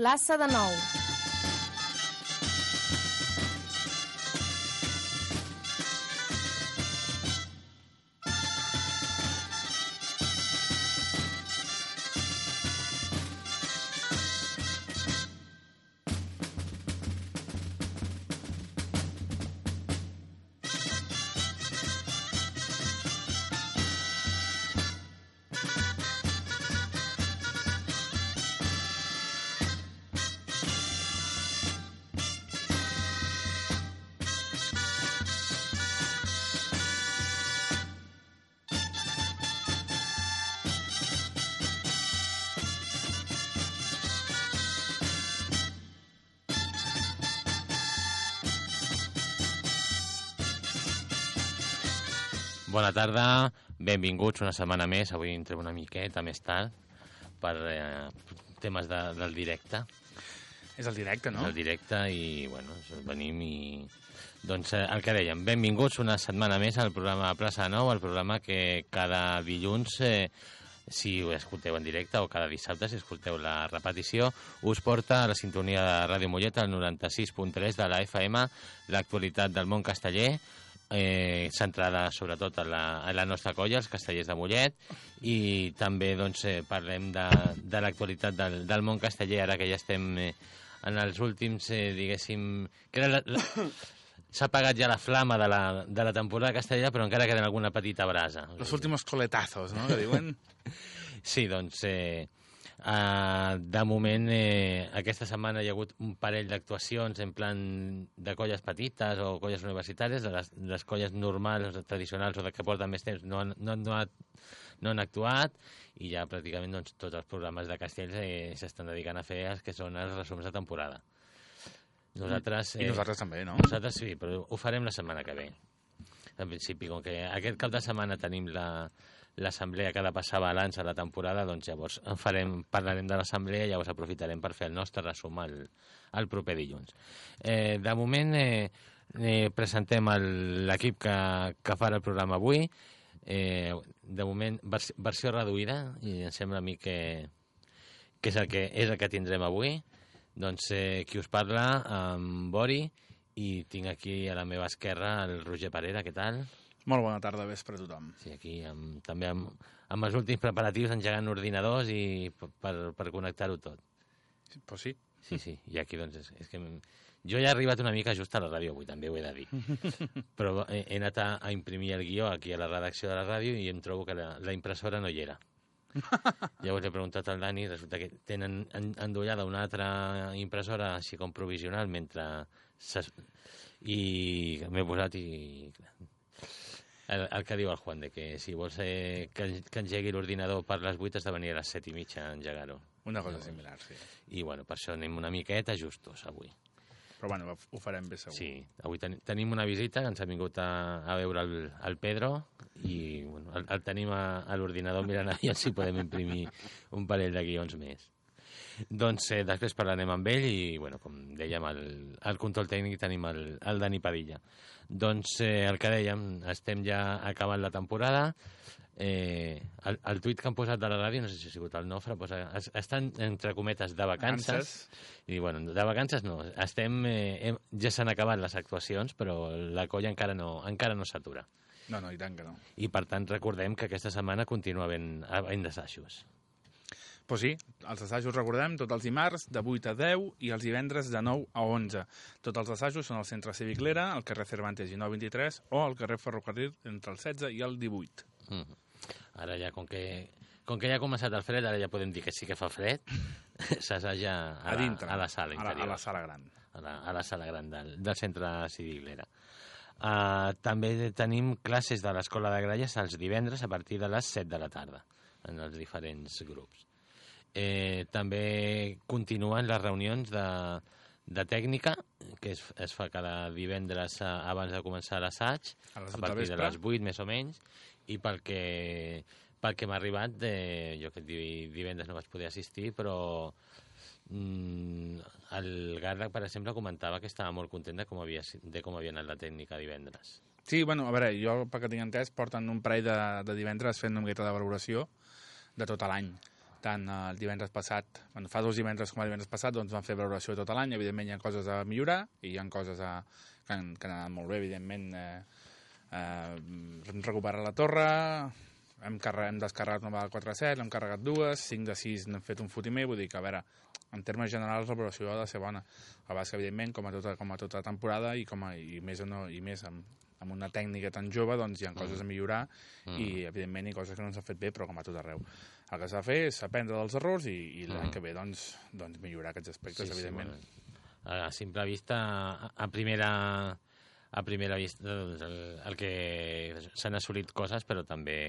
plaça de Nou. Bona tarda, benvinguts una setmana més. Avui entrem una miqueta més tard per eh, temes de, del directe. És el directe, no? El directe i, bueno, venim i... Doncs eh, el que dèiem, benvinguts una setmana més al programa Plaça Nou, el programa que cada dilluns, eh, si ho escolteu en directe, o cada dissabte, si escolteu la repetició, us porta a la sintonia de Ràdio Mollet, al 96.3 de la FM, l'actualitat del món casteller, eh, centrada sobretot a la, a la nostra colla, els castellers de Mollet, i també doncs, eh, parlem de, de l'actualitat del, del món casteller, ara que ja estem eh, en els últims, eh, diguéssim... Que la, la, S'ha apagat ja la flama de la, de la temporada castellera, però encara queda alguna petita brasa. Los últimos coletazos, no?, que diuen. Sí, doncs, eh, uh, de moment, eh, aquesta setmana hi ha hagut un parell d'actuacions en plan de colles petites o colles universitàries, de les, les colles normals, o tradicionals o de que porten més temps no han, no, no, ha, no han actuat i ja pràcticament doncs, tots els programes de castells eh, s'estan dedicant a fer els que són els resums de temporada. Nosaltres, I nosaltres també, no? nosaltres sí, però ho farem la setmana que ve. En principi, com que aquest cap de setmana tenim la l'assemblea que ha de passar balanç a la temporada, doncs llavors en farem, parlarem de l'assemblea i llavors aprofitarem per fer el nostre resum al, al proper dilluns. Eh, de moment eh, eh, presentem el- l'equip que, que farà el programa avui. Eh, de moment, vers versió reduïda, i em sembla a mi que, que és el que, és el que tindrem avui. Doncs eh, qui us parla, en Bori, i tinc aquí a la meva esquerra el Roger Parera, què tal? Molt bona tarda, vespre a tothom. Sí, aquí amb, també amb, amb els últims preparatius engegant ordinadors i per, per connectar-ho tot. Sí, Pues sí. Sí, sí, i aquí doncs és, és que jo ja he arribat una mica just a la ràdio avui, també ho he de dir. Però he, he anat a, a imprimir el guió aquí a la redacció de la ràdio i em trobo que la, la impressora no hi era. Llavors he preguntat al Dani, resulta que tenen en, endollada una altra impressora així com provisional mentre... I m'he posat i... El, el que diu el Juan, de que si vols eh, que, que engegui l'ordinador per les 8 has de venir a les 7 i mitja a engegar-ho. Una cosa similar, sí. I bueno, per això anem una miqueta justos avui. Però bueno, ho farem bé segur. Sí, avui ten tenim una visita que ens ha vingut a, a veure el, el Pedro i bueno, el, el tenim a, a l'ordinador mirant aviam si podem imprimir un parell de guions més. Doncs eh, després parlarem amb ell i, bueno, com dèiem, al, al control tècnic tenim el, el Dani Padilla. Doncs eh, el que dèiem, estem ja acabant la temporada. Eh, el, el tuit que han posat de la ràdio, no sé si ha sigut el Nofre, posa, es, estan entre cometes de vacances, Vacances. i bueno, de vacances no, estem, eh, hem, ja s'han acabat les actuacions, però la colla encara no, encara no s'atura. No, no, i tant que no. I per tant recordem que aquesta setmana continua havent, havent d'assajos. Pues sí, els assajos, recordem, tots els dimarts de 8 a 10 i els divendres de 9 a 11. Tots els assajos són al Centre Cívic Lera, al carrer Cervantes i 923 o al carrer Ferrocarril entre el 16 i el 18. Mm. Ara ja, com que, com que ja ha començat el fred, ara ja podem dir que sí que fa fred, s'assaja a, A dintre. la, a la sala a la, interior. a la sala gran. a la, a la sala gran del, del centre cívic Lera. Uh, també tenim classes de l'Escola de Gralles els divendres a partir de les 7 de la tarda en els diferents grups. Eh, també continuen les reunions de, de tècnica que es, es fa cada divendres a, abans de començar l'assaig A a 8 del partir de vespre. les 8 més o menys i pel que, pel que m'ha arribat eh, jo di- divendres no vaig poder assistir però mm, el Gardac per exemple comentava que estava molt content de com havia, de com havia anat la tècnica divendres Sí, bueno, a veure, jo, pel que tinc entès, porten un parell de, de divendres fent una miqueta de valoració de tot l'any. Tant el divendres passat, bueno, fa dos divendres com el divendres passat, doncs vam fer valoració tot l'any, evidentment hi ha coses a millorar i hi ha coses a, que, han, que han anat molt bé, evidentment eh, eh, hem recuperat la torre, hem, hem descarregat una vegada 4-7, l'hem carregat dues, 5 de 6 n'hem fet un fotimer, vull dir que, a veure, en termes generals la valoració ha de ser bona. El que evidentment, com a tota, com a tota temporada i, com a, i més, no, i més amb, amb una tècnica tan jove, doncs hi ha coses a millorar mm. i, evidentment, hi ha coses que no s'han fet bé, però com a tot arreu. El que s'ha de fer és aprendre dels errors i, i l'any mm. que ve, doncs, doncs, millorar aquests aspectes, sí, evidentment. Sí, bueno. A simple vista, a primera, a primera vista, doncs, el, el que s'han assolit coses, però també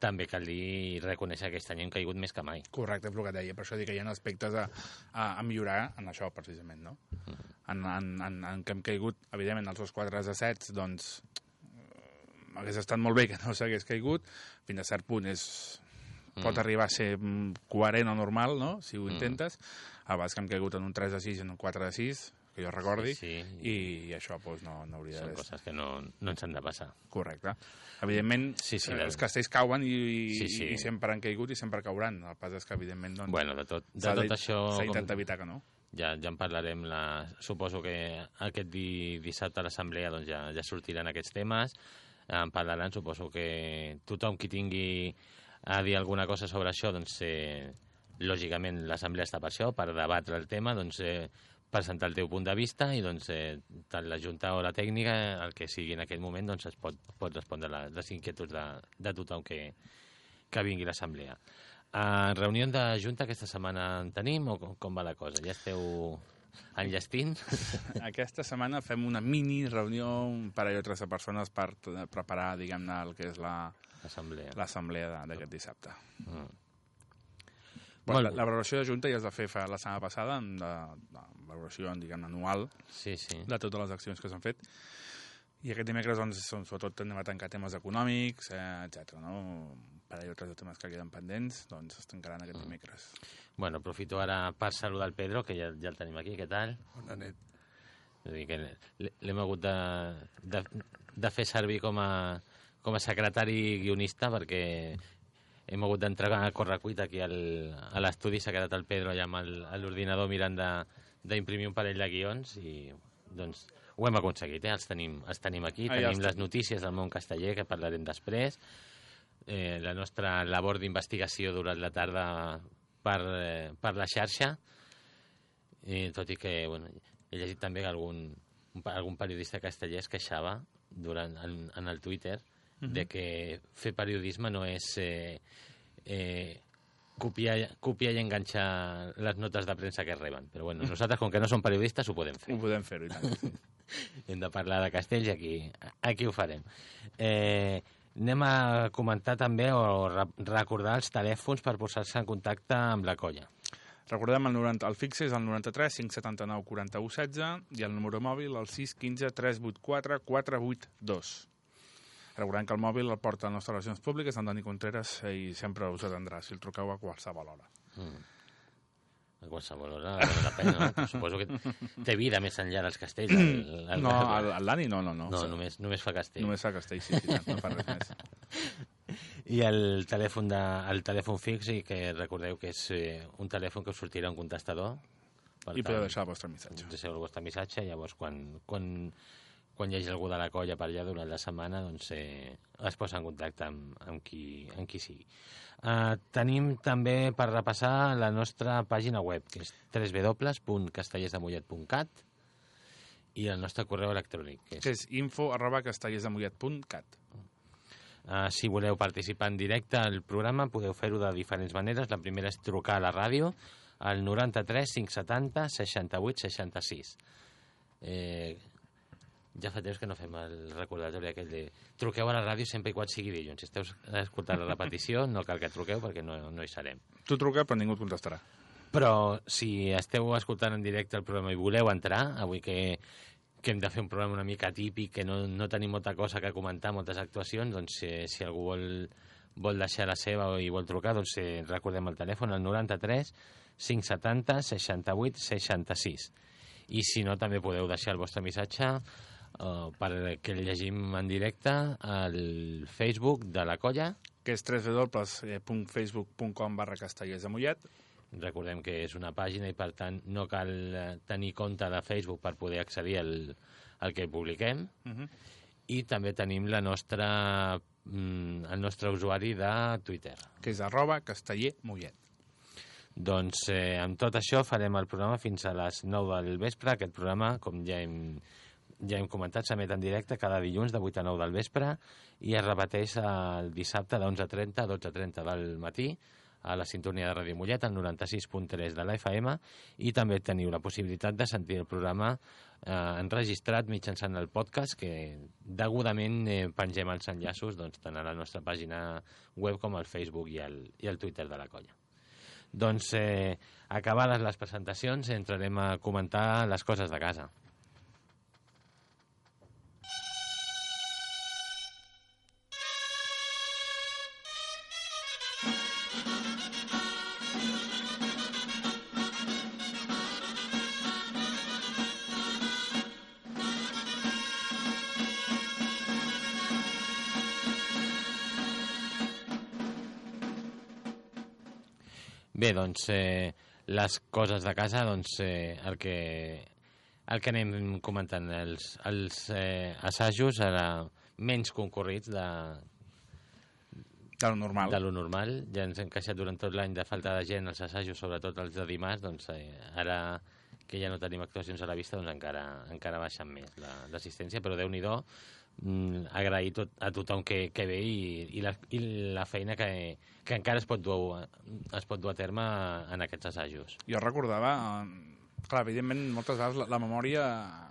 també cal dir i reconèixer que aquest any hem caigut més que mai. Correcte, és el que deia. Per això dic que hi ha aspectes a, a, a millorar en això, precisament, no? Mm. En, en, en, en què hem caigut, evidentment, els dos quadres a sets, doncs, eh, hagués estat molt bé que no s'hagués caigut. Fins a cert punt és, mm. pot arribar a ser mm, coherent o normal, no?, si ho mm. intentes. A vegades que hem caigut en un 3 de 6 i en un 4 de 6, que jo recordi, sí, sí. I, i això pues, no, no hauria de... Són coses que no, no ens han de passar. Correcte. Evidentment, sí, sí, els castells cauen i, sí, sí. i sempre han caigut i sempre cauran. El pas és que, evidentment, doncs, bueno, de tot, de tot això... S'ha d'intentar evitar que no. Ja, ja en parlarem. La... Suposo que aquest di, dissabte a l'assemblea doncs, ja, ja sortiran aquests temes. En parlaran, suposo que tothom qui tingui a dir alguna cosa sobre això, doncs, eh, lògicament l'assemblea està per això, per debatre el tema, doncs, eh, presentar el teu punt de vista i doncs, eh, tant la Junta o la tècnica, el que sigui en aquell moment, doncs es pot, pot respondre les, les inquietuds de, de tothom que, que vingui l'assemblea. Uh, reunió de Junta aquesta setmana en tenim o com, com va la cosa? Ja esteu enllestint? Aquesta setmana fem una mini reunió, un parell o tres de persones per preparar, diguem-ne, el que és l'assemblea d'aquest dissabte. Mm. Bueno, la, la valoració de Junta ja es va fer fa la setmana passada, de, de valoració, diguem anual sí, sí. de totes les accions que s'han fet. I aquest dimecres, doncs, sobretot anem a tancar temes econòmics, eh, etc. no? Un parell o tres de temes que queden pendents, doncs es tancaran aquest mm. dimecres. Bueno, aprofito ara per saludar el Pedro, que ja, ja el tenim aquí, què tal? Bona nit. dir que l'hem hagut de, de, de fer servir com a, com a secretari guionista perquè hem hagut d'entrar a correcuita aquí al, a l'estudi, s'ha quedat el Pedro allà amb l'ordinador mirant d'imprimir un parell de guions i doncs ho hem aconseguit, eh? els, tenim, els tenim aquí, ah, tenim ja les notícies del món casteller que parlarem després, eh, la nostra labor d'investigació durant la tarda per, eh, per la xarxa, i tot i que bueno, he llegit també que algun, algun periodista casteller es queixava durant, en, en el Twitter -huh. de que fer periodisme no és eh, eh, copiar, copiar i enganxar les notes de premsa que reben. Però bueno, nosaltres, com que no som periodistes, ho podem fer. Ho podem fer, i tant. Hem de parlar de castells i aquí, aquí ho farem. Eh, anem a comentar també o recordar els telèfons per posar-se en contacte amb la colla. Recordem el, 90, el fix és el 93 579 41 16 i el número mòbil el 615 384 482. Recordem que el mòbil el porta a les nostres relacions públiques, en Dani Contreras, i sempre us atendrà si el truqueu a qualsevol hora. Mm. A qualsevol hora val la pena, no? Suposo que té vida més enllà dels castells. El, el, no, el, el Dani no, no. No, no només, només fa castell. Només fa castell, sí, sí no fa res més. I el telèfon, de, el telèfon fix, i que recordeu que és eh, un telèfon que us sortirà un contestador. Per I tant, podeu deixar el vostre missatge. Deixeu el vostre missatge, llavors quan, quan quan hi hagi algú de la colla per allà durant la setmana, doncs eh, es posa en contacte amb, amb, qui, amb qui sigui. Uh, tenim també per repassar la nostra pàgina web, que és www.castellersdemollet.cat i el nostre correu electrònic, que és, que és info arroba castellersdemollet.cat. Uh, si voleu participar en directe al programa podeu fer-ho de diferents maneres. La primera és trucar a la ràdio al 93 570 68 66. Eh, ja fa temps que no fem el recordatori aquell de truqueu a la ràdio sempre i quan sigui dilluns. Si esteu escoltant la repetició, no cal que truqueu perquè no, no hi serem. Tu truca, però ningú et contestarà. Però si esteu escoltant en directe el programa i voleu entrar, avui que, que hem de fer un programa una mica típic, que no, no tenim molta cosa que comentar, moltes actuacions, doncs si, si algú vol, vol deixar la seva i vol trucar, doncs eh, recordem el telèfon, el 93 570 68 66. I si no, també podeu deixar el vostre missatge uh, perquè el llegim en directe al Facebook de la colla. que és www.facebook.com barra castellers de Mollet. Recordem que és una pàgina i, per tant, no cal eh, tenir compte de Facebook per poder accedir al, al que publiquem. Uh -huh. I també tenim la nostra, mm, el nostre usuari de Twitter. que és arroba casteller Mollet. Doncs eh, amb tot això farem el programa fins a les 9 del vespre. Aquest programa, com ja hem, ja hem comentat, s'emet en directe cada dilluns de 8 a 9 del vespre i es repeteix el dissabte de 11.30 a 12.30 del matí a la sintonia de Ràdio Mollet, al 96.3 de la FM, i també teniu la possibilitat de sentir el programa eh, enregistrat mitjançant el podcast, que degudament eh, pengem els enllaços doncs, tant a la nostra pàgina web com al Facebook i al, i al Twitter de la colla. Doncs, eh, acabades les presentacions, entrarem a comentar les coses de casa. Bé, doncs, eh, les coses de casa, doncs, eh, el que el que anem comentant, els, els eh, assajos ara menys concorrits de, De lo normal. de lo normal. Ja ens hem queixat durant tot l'any de falta de gent als assajos, sobretot els de dimarts, doncs eh, ara que ja no tenim actuacions a la vista, doncs encara, encara baixen més la- l'assistència, però Déu-n'hi-do, mm, agrair tot, a tothom que, que ve i, i, la, i la feina que, que encara es pot, dur, es pot dur a terme en aquests assajos. Jo recordava, eh, clar, evidentment, moltes vegades la, la memòria a,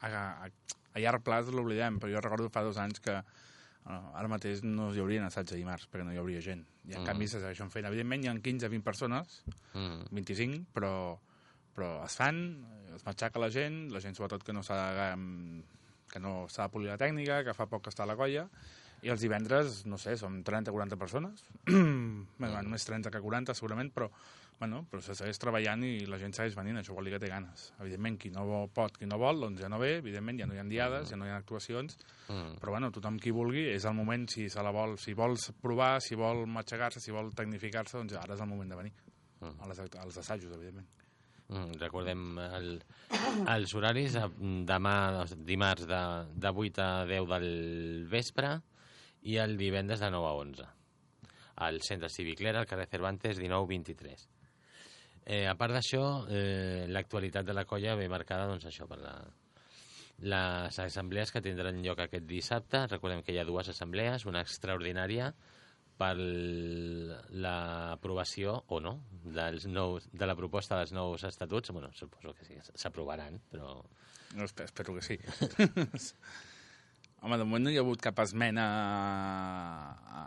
a, a, llarg plaç l'oblidem, però jo recordo fa dos anys que eh, ara mateix no hi haurien assaig de dimarts, perquè no hi hauria gent. I en Mm. canvi se segueixen fent. Evidentment hi ha 15-20 persones, Mm. 25, però, però es fan, es matxaca la gent, la gent sobretot que no s'ha que no s'ha de polir la tècnica, que fa poc que està a la colla, i els divendres, no sé, són 30-40 persones, bueno, més 30 que 40 segurament, però, bueno, però se segueix treballant i la gent segueix venint, això vol dir que té ganes. Evidentment, qui no pot, qui no vol, doncs ja no ve, evidentment, ja no hi ha diades, ja no hi ha actuacions, Mm. però bueno, tothom qui vulgui, és el moment, si se la vol, si vols provar, si vol matxacar-se, si vol tecnificar-se, doncs ara és el moment de venir, Mm. a les, act- als assajos, evidentment. Mm, recordem el, els horaris eh, demà, doncs, dimarts de, de 8 a 10 del vespre i el divendres de 9 a 11 al centre cívic Lera, al carrer Cervantes 19-23 eh, a part d'això eh, l'actualitat de la colla ve marcada doncs això per la, les assemblees que tindran lloc aquest dissabte. Recordem que hi ha dues assemblees una extraordinària per l'aprovació o no dels nous, de la proposta dels nous estatuts. Bueno, suposo que sí, s'aprovaran, però... No, espe- espero que sí. Home, de moment no hi ha hagut cap esmena a, a,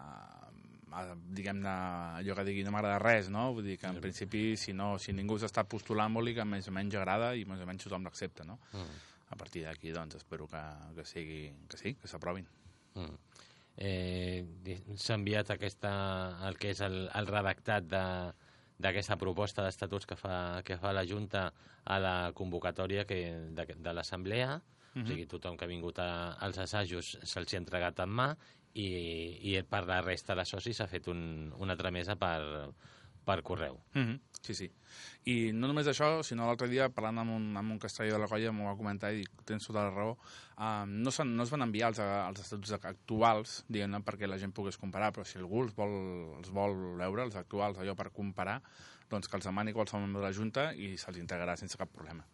a diguem-ne, allò que digui no m'agrada res, no? Vull dir que en principi, si, no, si ningú s'està postulant, vol dir que més o menys agrada i més o menys tothom l'accepta, no? Mm. A partir d'aquí, doncs, espero que, que sigui, que sí, que s'aprovin. Mm. Eh, S'ha enviat aquesta, el que és el, el redactat de d'aquesta proposta d'estatuts que, fa, que fa la Junta a la convocatòria que, de, de l'Assemblea, o sigui, tothom que ha vingut a, als assajos se'ls ha entregat en mà i, i per la resta de socis s'ha fet un, una tramesa per, per correu. Mm -hmm. Sí, sí. I no només això, sinó l'altre dia, parlant amb un, amb un castelló de la colla, m'ho va comentar i dic, tens tota la raó, uh, no, se'n- no es van enviar els, els estatuts actuals, diguem-ne, perquè la gent pogués comparar, però si algú els vol, els vol veure, els actuals, allò per comparar, doncs que els demani qualsevol membre de la Junta i se'ls integrarà sense cap problema.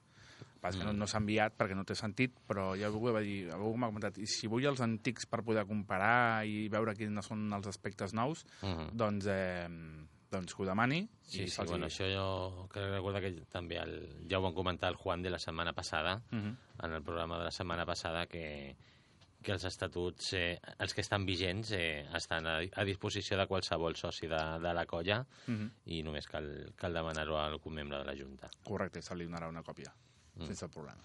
Pas que no, no s'ha enviat perquè no té sentit, però ja algú va dir, algú m'ha comentat, i si vull els antics per poder comparar i veure quins són els aspectes nous, Mhm. doncs, eh, doncs que ho demani. Sí, i sí, bueno, això jo crec que recorda que també el, ja ho van comentar el Juan de la setmana passada, Mhm. en el programa de la setmana passada, que, que els estatuts, eh, els que estan vigents, eh, estan a, a disposició de qualsevol soci de, de la colla Mhm. i només cal, cal demanar-ho a algun membre de la Junta. Correcte, se li donarà una còpia, Mm. sense problema.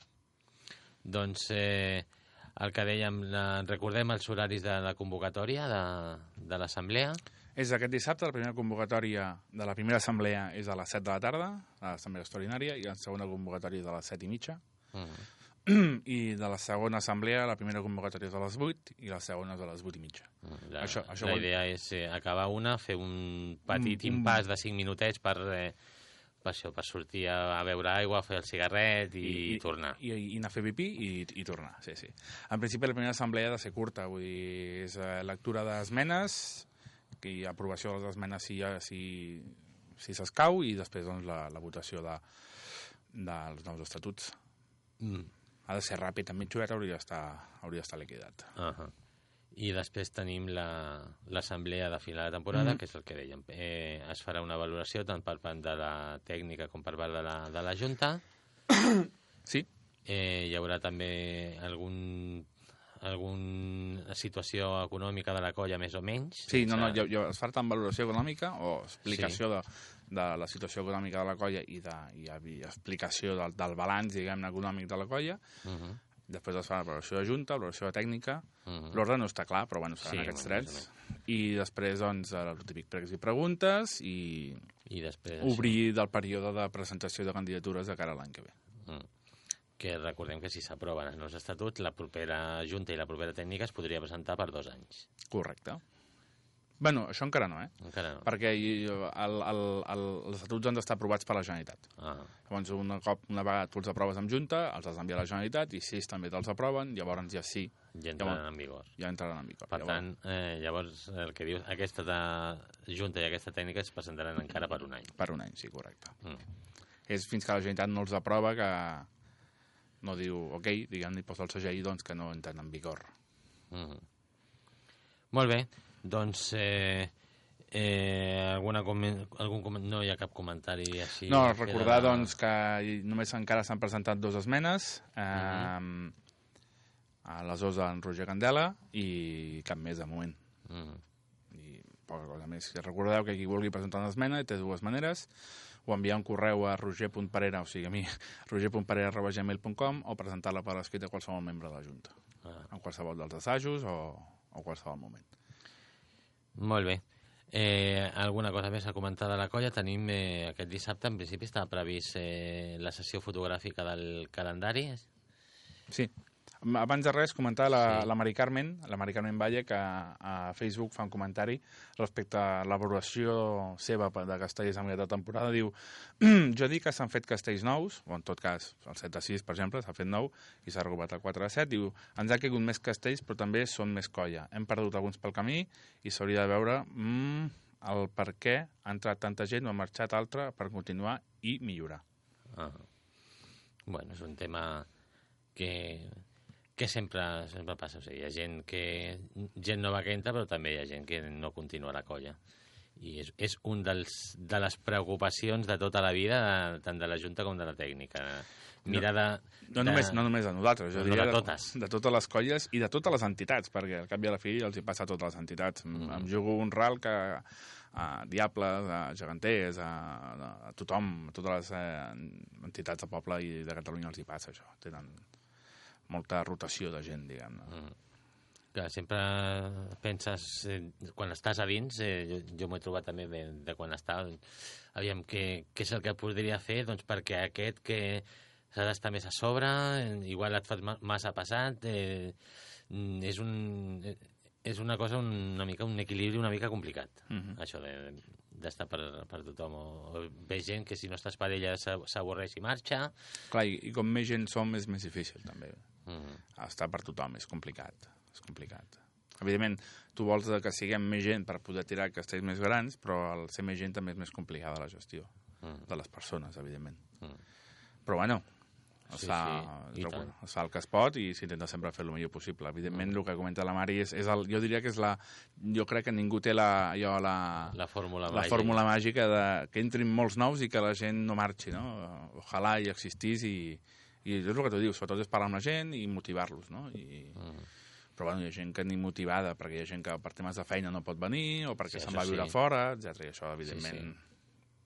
Doncs eh, el que dèiem, la, recordem els horaris de la convocatòria de, de l'Assemblea. És aquest dissabte, la primera convocatòria de la primera assemblea és a les 7 de la tarda, a l'assemblea extraordinària, i la segona convocatòria a les 7 i mitja. Mm. i de la segona assemblea, la primera convocatòria és a les 8 i la segona és a les 8 i mitja. La, Això- això la vol- idea és eh, acabar una, fer un petit Un- impàs de 5 minutets per, eh, per, això, per sortir a, a beure aigua, fer el cigarret i, i tornar. I, i anar a fer pipí i, i tornar, sí, sí. En principi, la primera assemblea ha de ser curta, vull dir, és eh, lectura d'esmenes i aprovació de les esmenes si, si, si s'escau i després doncs, la, la votació de, dels nous estatuts. Mm. Ha de ser ràpid, en mitja hora hauria d'estar hauria d'estar liquidat. Uh -huh. I després tenim la- l'assemblea de final de temporada, Mhm. que és el que dèiem. Eh, es farà una valoració tant per part de la tècnica com per part de la, de la Junta. Sí? Eh, hi haurà també algun alguna situació econòmica de la colla més o menys. Sí, no, no, jo, jo, es fa tant valoració econòmica o explicació sí. de, de la situació econòmica de la colla i, de, i, i explicació del, del balanç, diguem-ne, econòmic de la colla. Mhm, Després es fa la valoració de junta, valoració de tècnica. mhm. L'ordre no està clar, però bueno, seran Sí, aquests drets. I després, doncs, el típic pregs i preguntes i I després... obrir del període de presentació de candidatures de cara a l'any que ve. Que recordem que si s'aproven els nous estatuts, la propera Junta i la propera tècnica es podria presentar per dos anys. Correcte. Bueno, això encara no, eh? Encara no. Perquè el, el, el, els estatuts han d'estar aprovats per la Generalitat. Ah, Llavors, una, cop, una vegada tu els aproves amb Junta, els has d'enviar a la Generalitat i si ells també te'ls aproven, llavors ja sí, ja entraran en vigor. ja entraran en vigor. Per llavors, tant, eh, llavors, el que dius, aquesta de Junta i aquesta tècnica es presentaran encara per un any. Per un any, sí, correcte. Mm. És fins que la Generalitat no els aprova que no diu, ok, diguem-ne, posa el segell, doncs que no entren en vigor. Mm. Molt bé, doncs... Eh, eh, alguna comen algun comen no hi ha cap comentari així? no, recordar, de- doncs, que només encara s'han presentat dues esmenes, eh, a les dos d'en Roger Candela i cap més de moment. Mm. i poca cosa més. Recordeu que qui vulgui presentar una esmena té dues maneres, o enviar un correu a roger.parera, o sigui, a mi, roger.parera.gmail.com o presentar-la per escrit a qualsevol membre de la Junta, Ah, en qualsevol dels assajos o, o qualsevol moment. molt bé. Eh, alguna cosa més a comentar de la colla? Tenim eh, aquest dissabte, en principi estava previst eh, la sessió fotogràfica del calendari. Sí. Abans de res, comentar la, Sí. la Mari Carmen, la Mari Carmen Valle, que a Facebook fa un comentari respecte a l'avaluació seva per- de castells en aquesta temporada. Diu, jo dic que s'han fet castells nous, o en tot cas, el 7 de 6, per exemple, s'ha fet nou i s'ha recuperat el 4 de 7. Diu, ens ha caigut més castells, però també són més colla. Hem perdut alguns pel camí i s'hauria de veure mm, el per què ha entrat tanta gent o ha marxat altra per continuar i millorar. Ah. Bueno, és un tema que, que sempre, sempre passa. O sigui, hi ha gent, que, gent nova que entra, però també hi ha gent que no continua a la colla. I és, és un dels, de les preocupacions de tota la vida, tant de la Junta com de la tècnica. Mirar de... No, de... només, no només de nosaltres, jo No, diria de totes. de totes les colles i de totes les entitats, perquè al cap i a la fi els hi passa a totes les entitats. Mm. Em jugo un ral que a Diables, a Geganters, a, a tothom, a totes les eh, entitats del poble i de Catalunya els hi passa això. Tenen molta rotació de gent, diguem-ne. Mm. Que sempre penses, eh, quan estàs a dins, eh, jo, jo m'ho he trobat també de, de quan estava, aviam, què, què és el que podria fer? Doncs perquè aquest que s'ha d'estar més a sobre, eh, igual et ma- massa passat, eh, mm, és un... eh, és una cosa una mica, un equilibri una mica complicat, Mhm. això de d'estar per, per tothom. O, o veig gent que si no estàs per ella s'avorreix i marxa. Clar, i, i com més gent som és més difícil, també. Mm. Estar per tothom és complicat. És complicat. Evidentment, tu vols que siguem més gent per poder tirar castells més grans, però el ser més gent també és més complicada la gestió Mm. de les persones, evidentment. Mm. Però bueno, es, Sí, fa, sí, es, tant. es fa el que es pot i s'intenta sempre fer el millor possible. Evidentment, mm. el que comenta la Mari és, és el, jo diria que és la... Jo crec que ningú té la, allò, la, La fórmula la màgica. fórmula màgica de que entrin molts nous i que la gent no marxi, no? Ojalà hi existís i, i és el que tu dius, sobretot és parlar amb la gent i motivar-los, no? I, Mm. però bueno, hi ha gent que ni motivada, perquè hi ha gent que per temes de feina no pot venir, o perquè Sí, se'n això va a viure sí. fora, etc. I això, evidentment... Sí,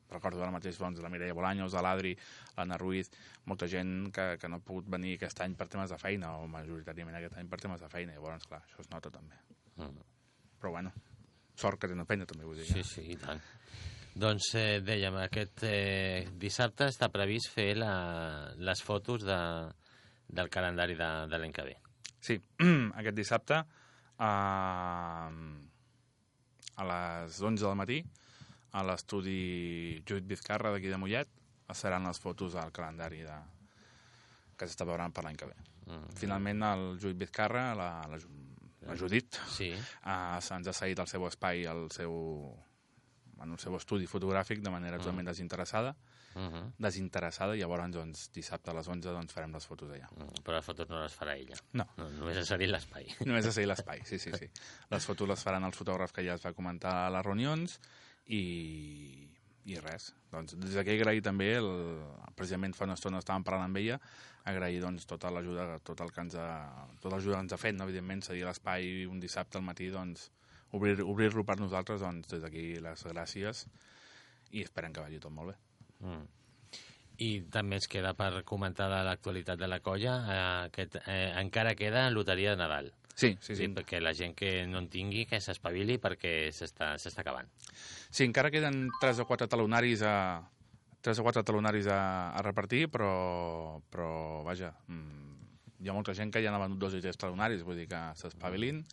Recordo ara mateix doncs, la Mireia Bolaños, de l'Adri, l'Anna Ruiz, molta gent que, que no ha pogut venir aquest any per temes de feina, o majoritàriament aquest any per temes de feina. Llavors, clar, això es nota també. Mm. Però bueno, sort que tenen feina també, vull dir. Sí, sí, i tant. Doncs eh, dèiem, aquest eh, dissabte està previst fer la, les fotos de, del calendari de, de l'any que ve. Sí, aquest dissabte a, a les 11 del matí a l'estudi Judit Vizcarra d'aquí de Mollet es seran les fotos al calendari de, que s'està veurant per l'any que ve. Mm. Finalment, el Judit Vizcarra, la, la, la Judit, Sí, uh, ens ha cedit el seu espai, el seu, en el seu estudi fotogràfic de manera totalment desinteressada, uh -huh. desinteressada, i llavors doncs, dissabte a les 11 doncs, farem les fotos allà. Mm, però les fotos no les farà ella. No. no només ha cedit l'espai. Només a seguir l'espai, sí, sí, sí. Les fotos les faran els fotògrafs que ja es va comentar a les reunions i, i res. Doncs des d'aquí agrair també, el, precisament fa una estona estàvem parlant amb ella, agrair doncs, tota l'ajuda, tot el que ens ha, tota l'ajuda que ens ha fet, no? evidentment, cedir l'espai un dissabte al matí, doncs, obrir-lo obrir per nosaltres, doncs, des d'aquí les gràcies i esperem que vagi tot molt bé. Mm. I també ens queda per comentar de l'actualitat de la colla, eh, aquest, eh, encara queda loteria de Nadal. Sí, sí, Sí, sí. perquè la gent que no en tingui, que s'espavili perquè s'està acabant. Sí, encara queden 3 o 4 talonaris a, 3 o 4 talonaris a, a repartir, però, però vaja, mm, hi ha molta gent que ja n'ha venut dos i tres talonaris, vull dir que s'espavilin,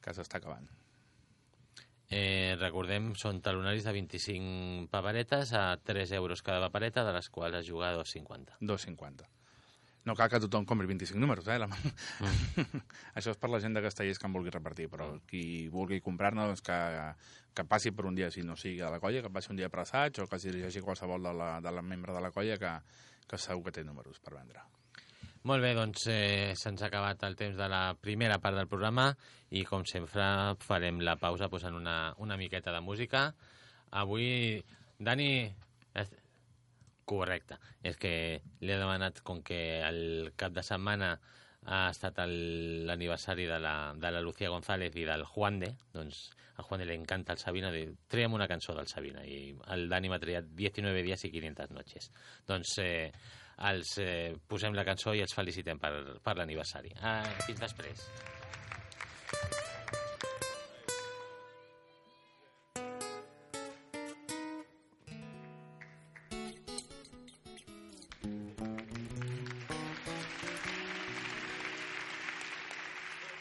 que s'està acabant. Eh, recordem, són talonaris de 25 paperetes a 3 euros cada papereta, de les quals es juga a 2,50. 2,50. No cal que tothom compri 25 números, eh? La... Mm. Això és per la gent de Castellers que en vulgui repartir, però qui vulgui comprar-ne, doncs que, que passi per un dia, si no sigui de la colla, que passi un dia per assaig o que es dirigeixi qualsevol de la, de la membre de la colla que, que segur que té números per vendre. Molt bé, doncs eh, se'ns ha acabat el temps de la primera part del programa i, com sempre, farem la pausa posant una, una miqueta de música. Avui, Dani... és- Correcte. És que li he demanat, com que el cap de setmana ha estat l'aniversari de, la, de la Lucía González i del Juan de, doncs a Juan de li encanta el Sabina, diu, treiem una cançó del Sabina, i el Dani m'ha triat 19 dies i 500 noches. Doncs eh, els eh, posem la cançó i els felicitem per, per l'aniversari. Ah, fins després.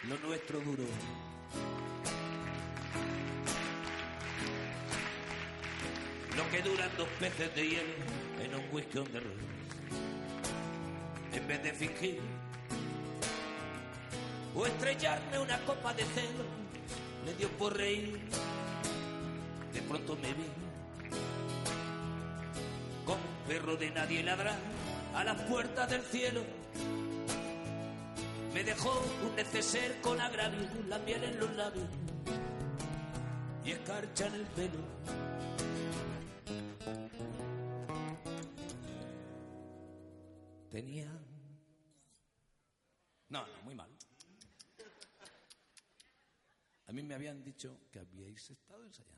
lo nuestro duro. Lo que duran dos peces de hielo en un whisky on the rocks. En vez de fingir o estrellarme una copa de celo, le dio por reír. De pronto me vi como un perro de nadie ladrar a las puertas del cielo. Me dejó un neceser con agravio, la miel en los labios y escarcha en el pelo. Tenía... No, no, muy mal. A mí me habían dicho que habíais estado ensayando.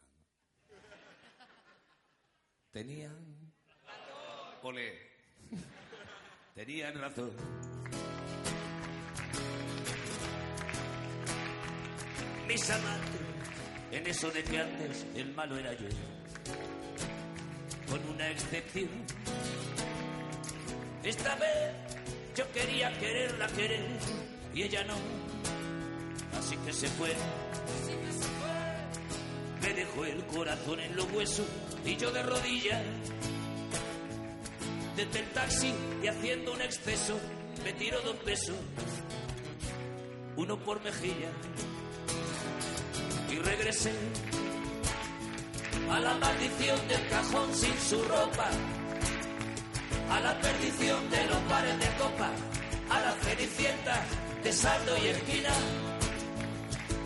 Tenían... Ole. Tenían razón. mis amantes en eso de que antes el malo era yo, con una excepción. Esta vez yo quería quererla querer y ella no, que se fue. Me dejó el corazón en los huesos y yo de rodillas. Desde el taxi y haciendo un exceso, me tiró dos besos, uno por mejilla y regresé a la maldición del cajón sin su ropa, a la perdición de los bares de copa, a las cenicientas de saldo y esquina.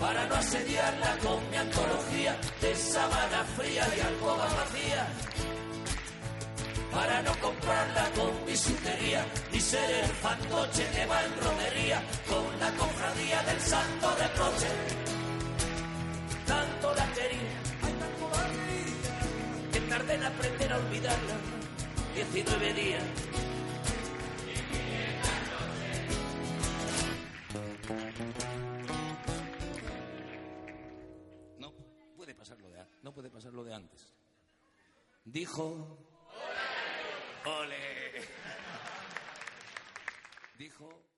para no asediarla con mi antología de sabana fría y alcoba vacía, para no comprarla con bisutería, ni ser el fantoche que va en romería con la cofradía del santo reproche. Tanto la quería, que tardé en aprender a olvidarla. 19 días. Dijo. ¡Ole! Dijo.